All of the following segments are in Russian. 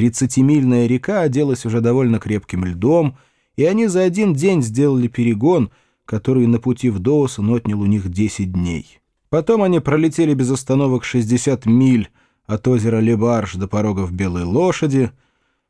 Тридцатимильная река оделась уже довольно крепким льдом, и они за один день сделали перегон, который на пути в Доусон отнял у них 10 дней. Потом они пролетели без остановок 60 миль от озера Лебарш до порогов Белой Лошади,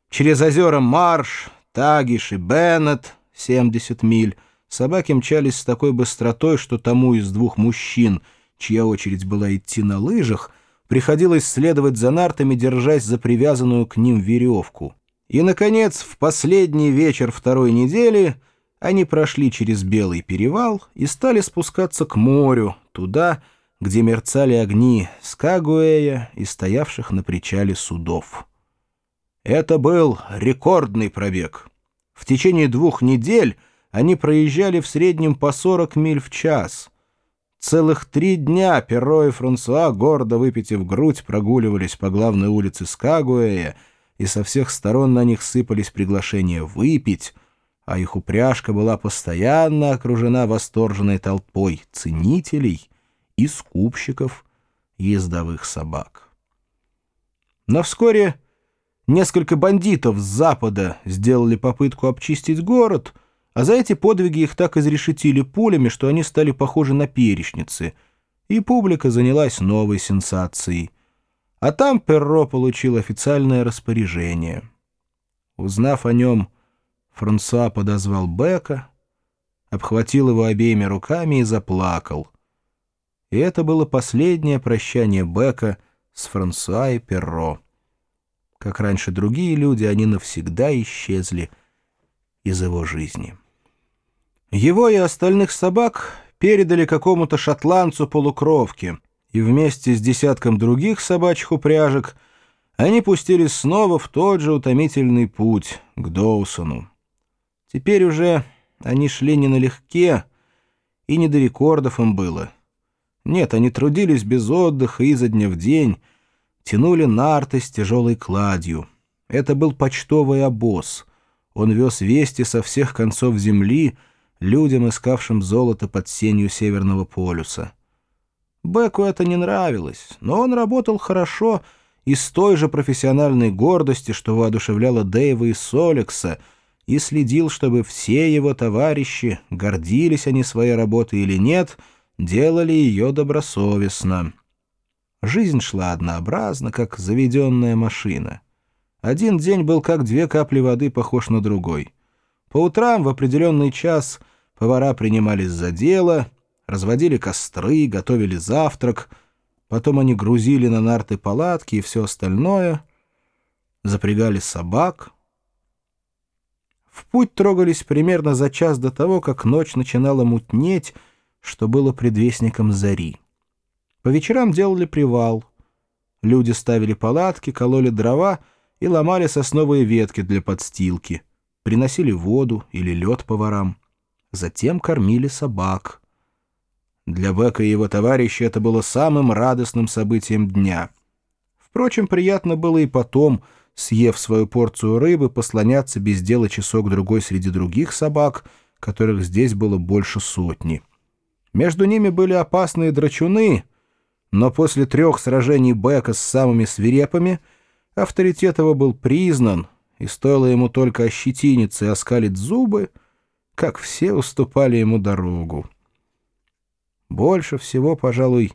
через озера Марш, Тагиш и Беннет 70 миль. Собаки мчались с такой быстротой, что тому из двух мужчин, чья очередь была идти на лыжах, приходилось следовать за нартами, держась за привязанную к ним веревку. И, наконец, в последний вечер второй недели они прошли через Белый перевал и стали спускаться к морю, туда, где мерцали огни Скагуэя и стоявших на причале судов. Это был рекордный пробег. В течение двух недель они проезжали в среднем по 40 миль в час. Целых три дня Перро и Франсуа, гордо выпитив грудь, прогуливались по главной улице Скагуэя, и со всех сторон на них сыпались приглашения выпить, а их упряжка была постоянно окружена восторженной толпой ценителей и скупщиков ездовых собак. Но вскоре несколько бандитов с запада сделали попытку обчистить город, а за эти подвиги их так изрешетили пулями, что они стали похожи на перечницы, и публика занялась новой сенсацией — а там Перро получил официальное распоряжение. Узнав о нем, Франсуа подозвал Бека, обхватил его обеими руками и заплакал. И это было последнее прощание Бека с Франсуа и Перро. Как раньше другие люди, они навсегда исчезли из его жизни. Его и остальных собак передали какому-то шотландцу-полукровке — и вместе с десятком других собачьих упряжек они пустились снова в тот же утомительный путь к Доусону. Теперь уже они шли не налегке, и не до рекордов им было. Нет, они трудились без отдыха изо дня в день, тянули нарты с тяжелой кладью. Это был почтовый обоз. Он вез вести со всех концов земли людям, искавшим золото под сенью Северного полюса. Беку это не нравилось, но он работал хорошо и с той же профессиональной гордости, что воодушевляло Дэйва и Соликса, и следил, чтобы все его товарищи, гордились они своей работой или нет, делали ее добросовестно. Жизнь шла однообразно, как заведенная машина. Один день был как две капли воды похож на другой. По утрам в определенный час повара принимались за дело — разводили костры, готовили завтрак, потом они грузили на нарты палатки и все остальное, запрягали собак. В путь трогались примерно за час до того, как ночь начинала мутнеть, что было предвестником зари. По вечерам делали привал. Люди ставили палатки, кололи дрова и ломали сосновые ветки для подстилки, приносили воду или лед поварам. Затем кормили собак — для Бека и его товарища это было самым радостным событием дня. Впрочем, приятно было и потом, съев свою порцию рыбы, послоняться без дела часок-другой среди других собак, которых здесь было больше сотни. Между ними были опасные драчуны, но после трех сражений Бека с самыми свирепыми авторитет его был признан, и стоило ему только ощетиниться и оскалить зубы, как все уступали ему дорогу. Больше всего, пожалуй,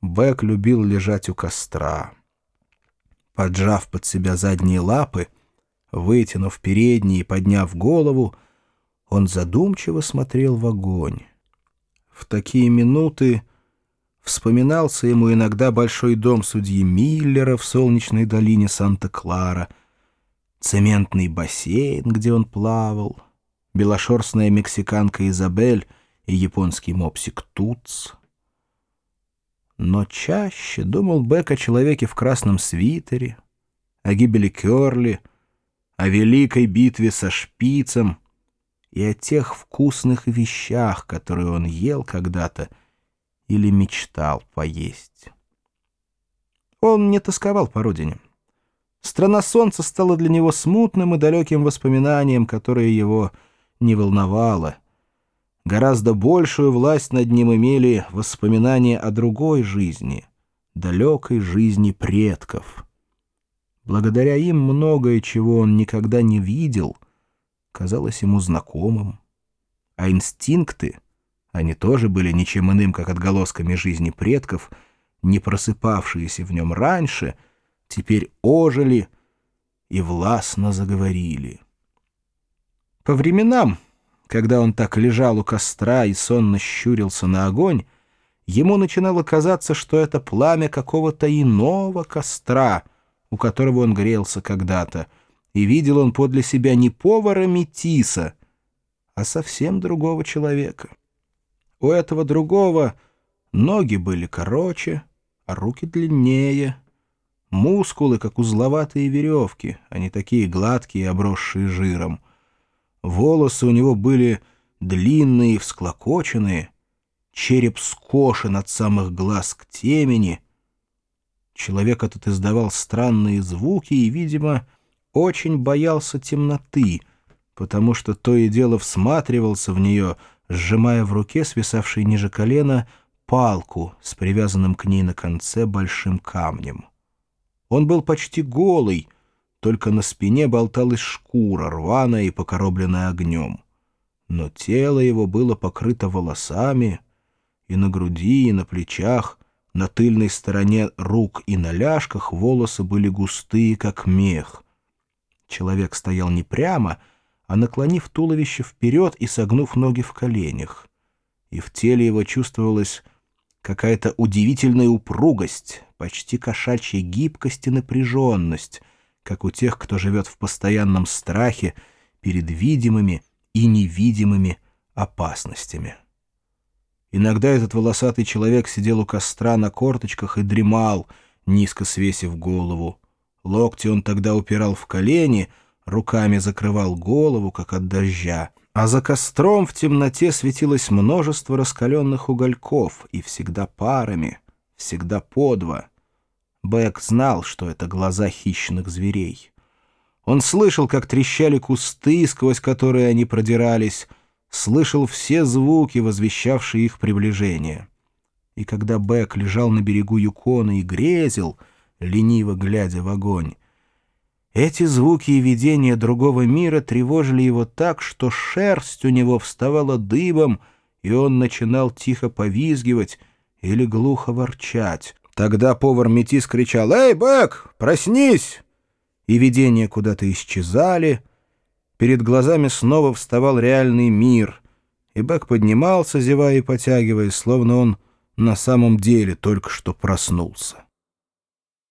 Бэк любил лежать у костра. Поджав под себя задние лапы, вытянув передние и подняв голову, он задумчиво смотрел в огонь. В такие минуты вспоминался ему иногда большой дом судьи Миллера в солнечной долине Санта-Клара, цементный бассейн, где он плавал, белошерстная мексиканка Изабель — и японский мопсик Туц. Но чаще думал Бек о человеке в красном свитере, о гибели Керли, о великой битве со шпицем и о тех вкусных вещах, которые он ел когда-то или мечтал поесть. Он не тосковал по родине. Страна солнца стала для него смутным и далеким воспоминанием, которое его не волновало — Гораздо большую власть над ним имели воспоминания о другой жизни, далекой жизни предков. Благодаря им многое, чего он никогда не видел, казалось ему знакомым. А инстинкты, они тоже были ничем иным, как отголосками жизни предков, не просыпавшиеся в нем раньше, теперь ожили и властно заговорили. По временам, когда он так лежал у костра и сонно щурился на огонь, ему начинало казаться, что это пламя какого-то иного костра, у которого он грелся когда-то, и видел он подле себя не повара Метиса, а совсем другого человека. У этого другого ноги были короче, а руки длиннее, мускулы, как узловатые веревки, а не такие гладкие, обросшие жиром. Волосы у него были длинные и всклокоченные, череп скошен от самых глаз к темени. Человек этот издавал странные звуки и, видимо, очень боялся темноты, потому что то и дело всматривался в нее, сжимая в руке, свисавшей ниже колена, палку с привязанным к ней на конце большим камнем. Он был почти голый, только на спине болталась шкура, рваная и покоробленная огнем. Но тело его было покрыто волосами, и на груди, и на плечах, на тыльной стороне рук и на ляжках волосы были густые, как мех. Человек стоял не прямо, а наклонив туловище вперед и согнув ноги в коленях. И в теле его чувствовалась какая-то удивительная упругость, почти кошачья гибкость и напряженность — как у тех, кто живет в постоянном страхе перед видимыми и невидимыми опасностями. Иногда этот волосатый человек сидел у костра на корточках и дремал, низко свесив голову. Локти он тогда упирал в колени, руками закрывал голову, как от дождя. А за костром в темноте светилось множество раскаленных угольков, и всегда парами, всегда по два — Бэк знал, что это глаза хищных зверей. Он слышал, как трещали кусты, сквозь которые они продирались, слышал все звуки, возвещавшие их приближение. И когда Бэк лежал на берегу Юкона и грезил, лениво глядя в огонь, эти звуки и видения другого мира тревожили его так, что шерсть у него вставала дыбом, и он начинал тихо повизгивать или глухо ворчать. Тогда повар Метис кричал «Эй, Бэк, проснись!» И видения куда-то исчезали. Перед глазами снова вставал реальный мир. И Бэк поднимался, зевая и потягиваясь, словно он на самом деле только что проснулся.